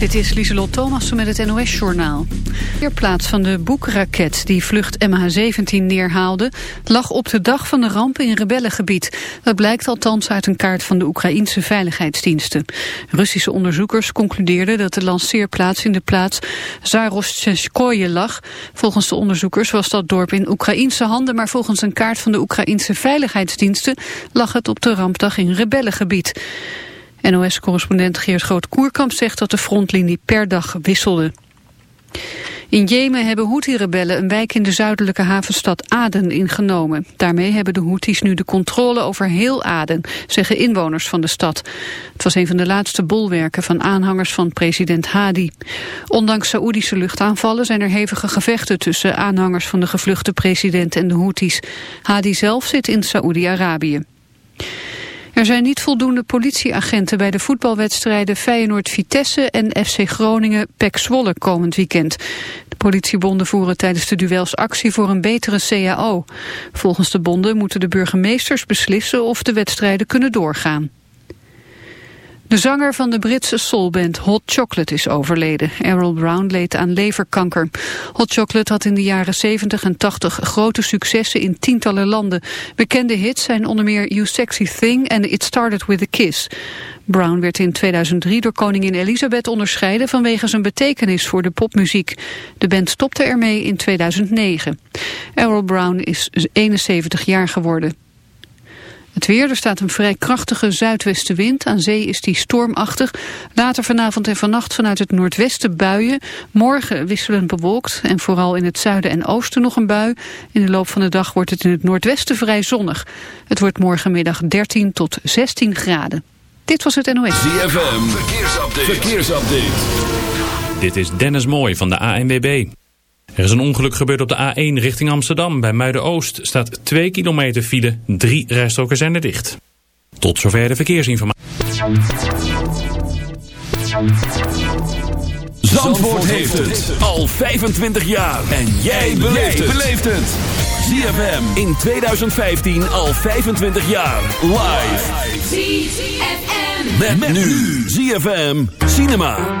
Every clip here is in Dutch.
Dit is Lieselot Thomassen met het NOS-journaal. De plaats van de boekraket die vlucht MH17 neerhaalde... lag op de dag van de ramp in rebellengebied. Dat blijkt althans uit een kaart van de Oekraïense veiligheidsdiensten. Russische onderzoekers concludeerden dat de lanceerplaats in de plaats Zarostcheskooje lag. Volgens de onderzoekers was dat dorp in Oekraïense handen... maar volgens een kaart van de Oekraïense veiligheidsdiensten... lag het op de rampdag in rebellengebied. NOS-correspondent Geert Groot-Koerkamp zegt dat de frontlinie per dag wisselde. In Jemen hebben Houthi-rebellen een wijk in de zuidelijke havenstad Aden ingenomen. Daarmee hebben de Houthis nu de controle over heel Aden, zeggen inwoners van de stad. Het was een van de laatste bolwerken van aanhangers van president Hadi. Ondanks Saoedische luchtaanvallen zijn er hevige gevechten tussen aanhangers van de gevluchte president en de Houthis. Hadi zelf zit in Saoedi-Arabië. Er zijn niet voldoende politieagenten bij de voetbalwedstrijden Feyenoord-Vitesse en FC Groningen-Pek Zwolle komend weekend. De politiebonden voeren tijdens de duels actie voor een betere CAO. Volgens de bonden moeten de burgemeesters beslissen of de wedstrijden kunnen doorgaan. De zanger van de Britse soulband Hot Chocolate is overleden. Errol Brown leed aan leverkanker. Hot Chocolate had in de jaren 70 en 80 grote successen in tientallen landen. Bekende hits zijn onder meer You Sexy Thing en It Started With A Kiss. Brown werd in 2003 door koningin Elizabeth onderscheiden vanwege zijn betekenis voor de popmuziek. De band stopte ermee in 2009. Errol Brown is 71 jaar geworden. Het weer, er staat een vrij krachtige zuidwestenwind. Aan zee is die stormachtig. Later vanavond en vannacht vanuit het noordwesten buien. Morgen wisselend bewolkt en vooral in het zuiden en oosten nog een bui. In de loop van de dag wordt het in het noordwesten vrij zonnig. Het wordt morgenmiddag 13 tot 16 graden. Dit was het NOS. ZFM, verkeersupdate. verkeersupdate. Dit is Dennis Mooij van de ANWB. Er is een ongeluk gebeurd op de A1 richting Amsterdam. Bij Muiden-Oost staat 2 kilometer file. Drie rijstroken zijn er dicht. Tot zover de verkeersinformatie. Zandvoort heeft het al 25 jaar. En jij beleeft het. ZFM in 2015 al 25 jaar. Live. ZFM. Met, nu. ZFM Cinema.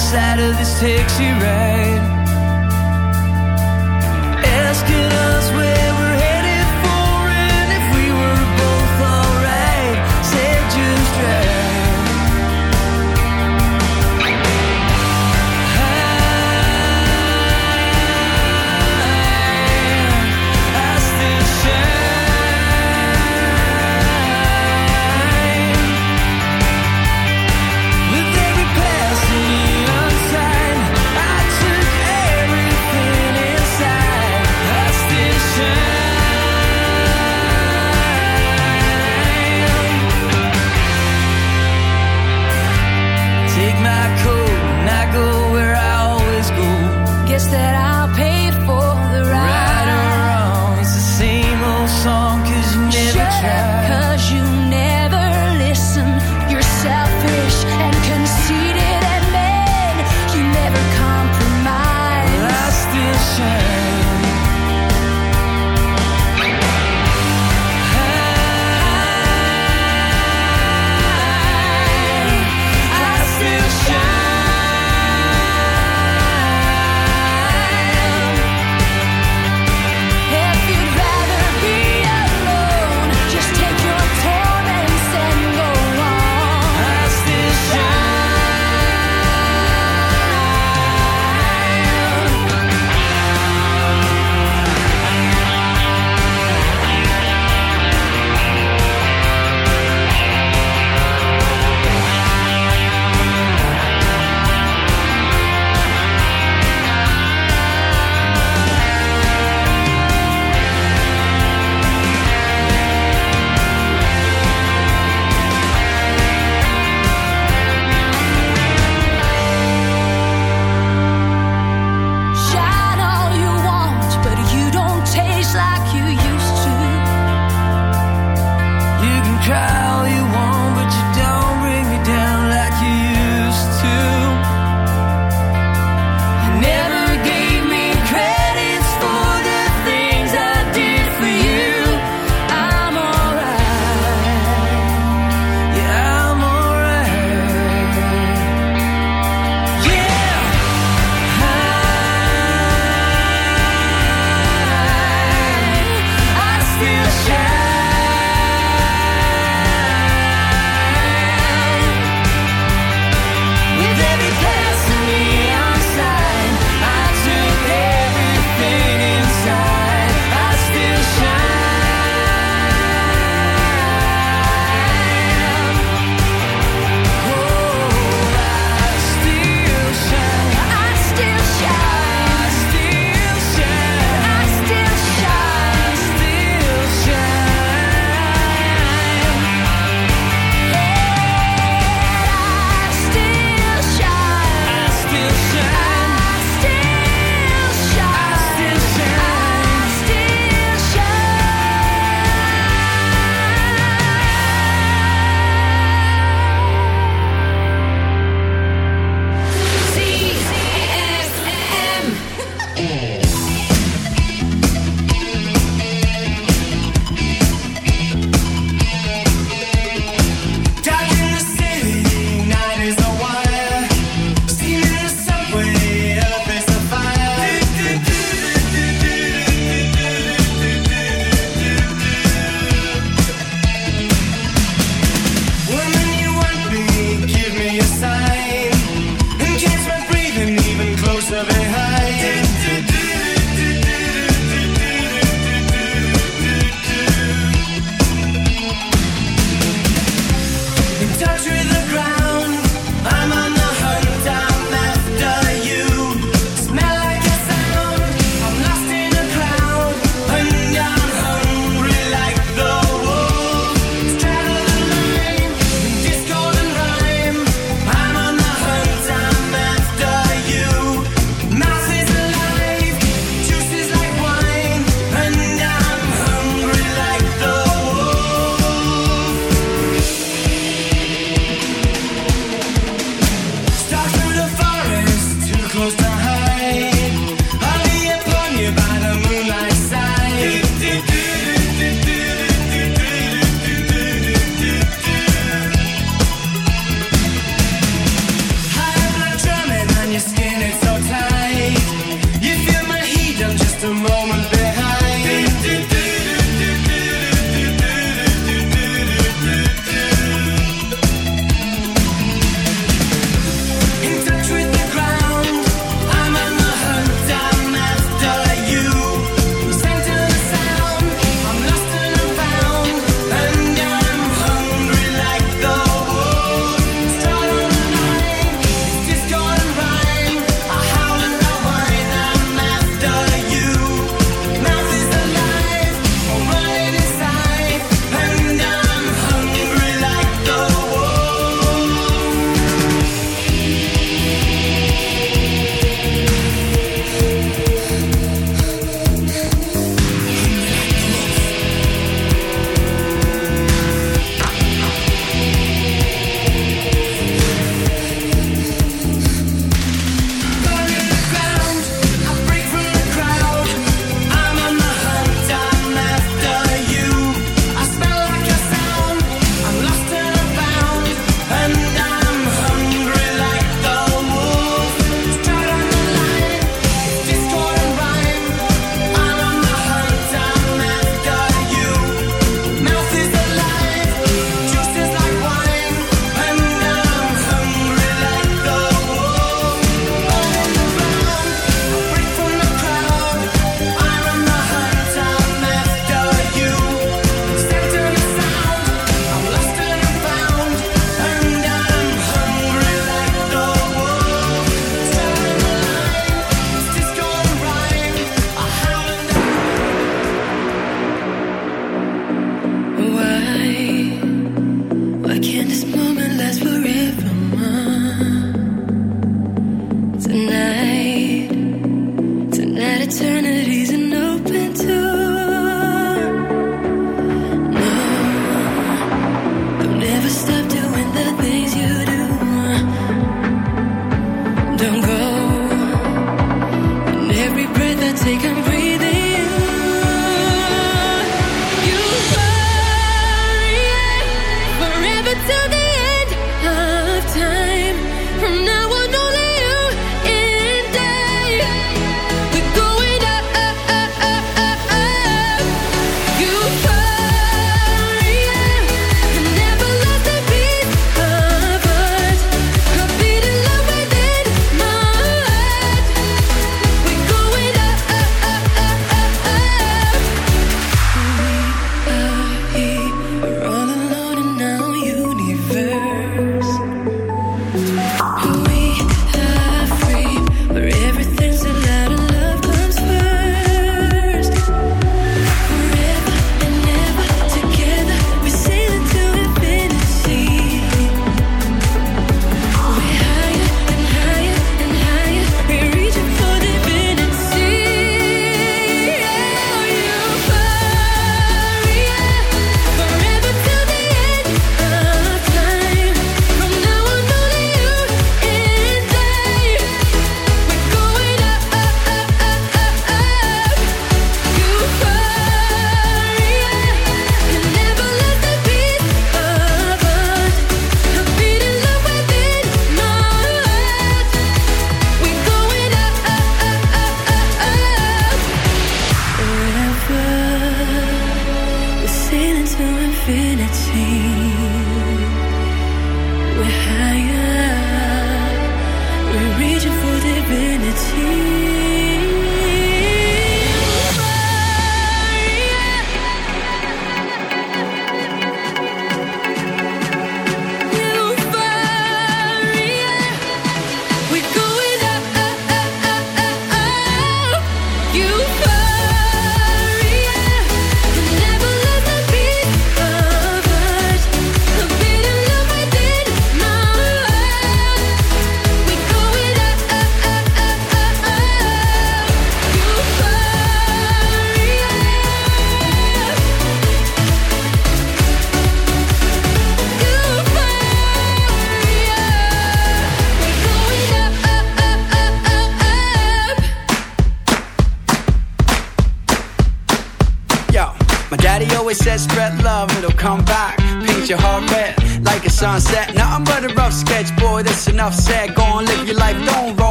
inside of this taxi ride.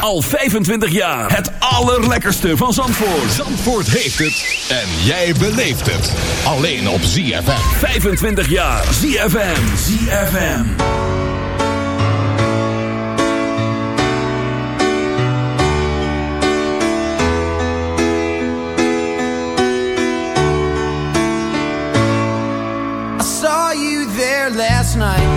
Al 25 jaar. Het allerlekkerste van Zandvoort. Zandvoort heeft het. En jij beleeft het. Alleen op ZFM. 25 jaar. ZFM. ZFM. I saw you there last night.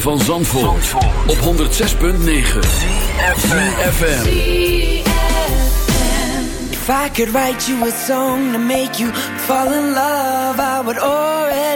Van Zandvoort, op 106.9 CFFM If I could write you a song to make you fall in love,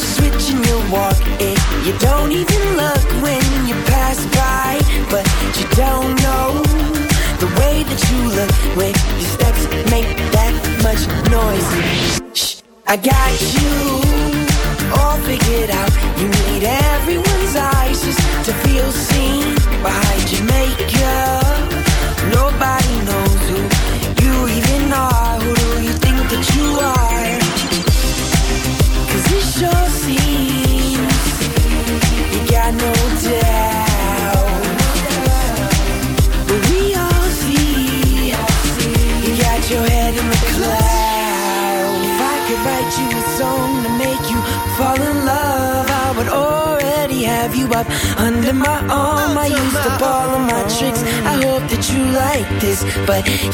highbrow switching your walk, and you don't even look when you pass by, but you don't know the way that you look when your steps make that much noise. Shh, I got you all figured out. You need everyone's eyes just to feel seen behind your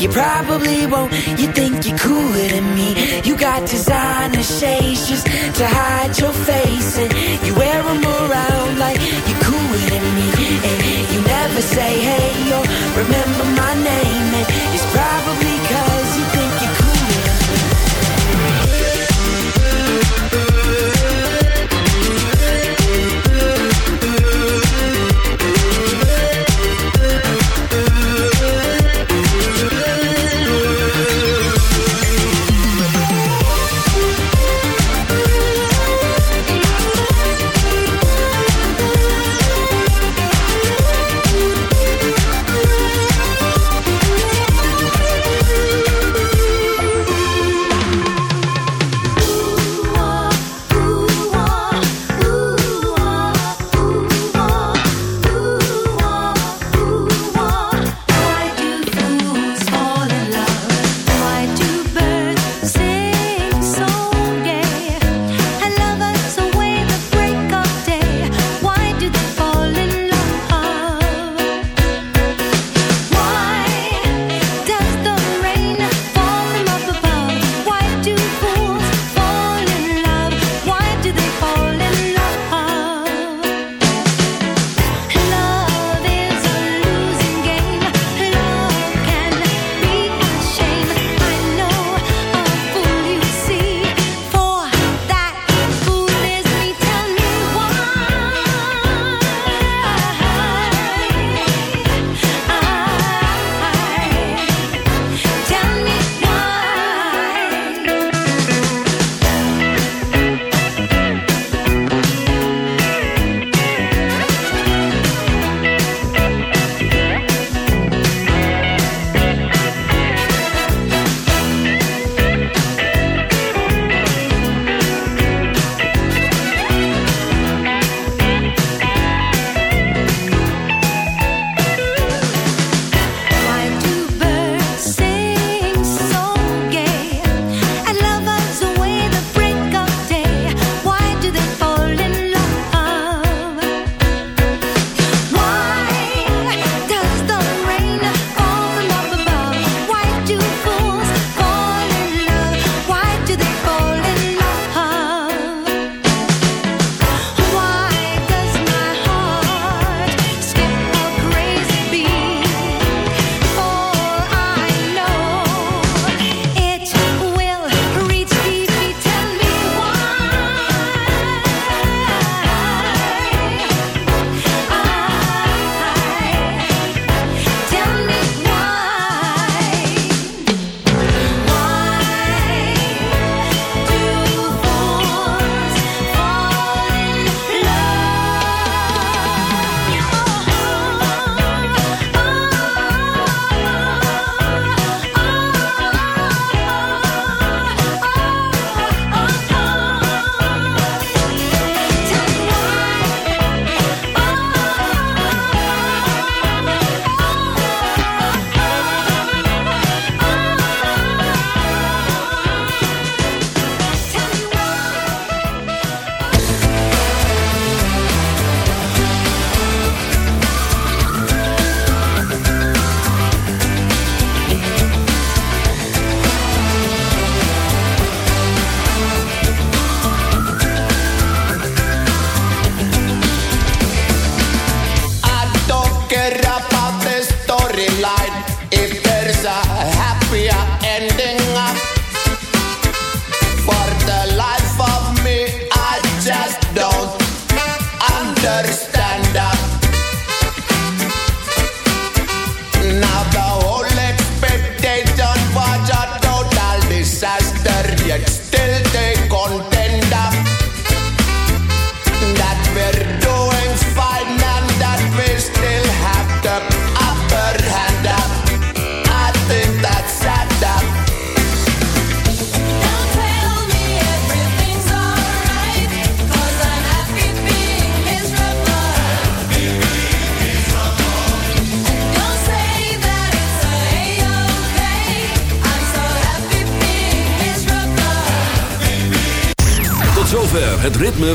you probably won't. You think you're cooler than me. You got designer shades just to hide your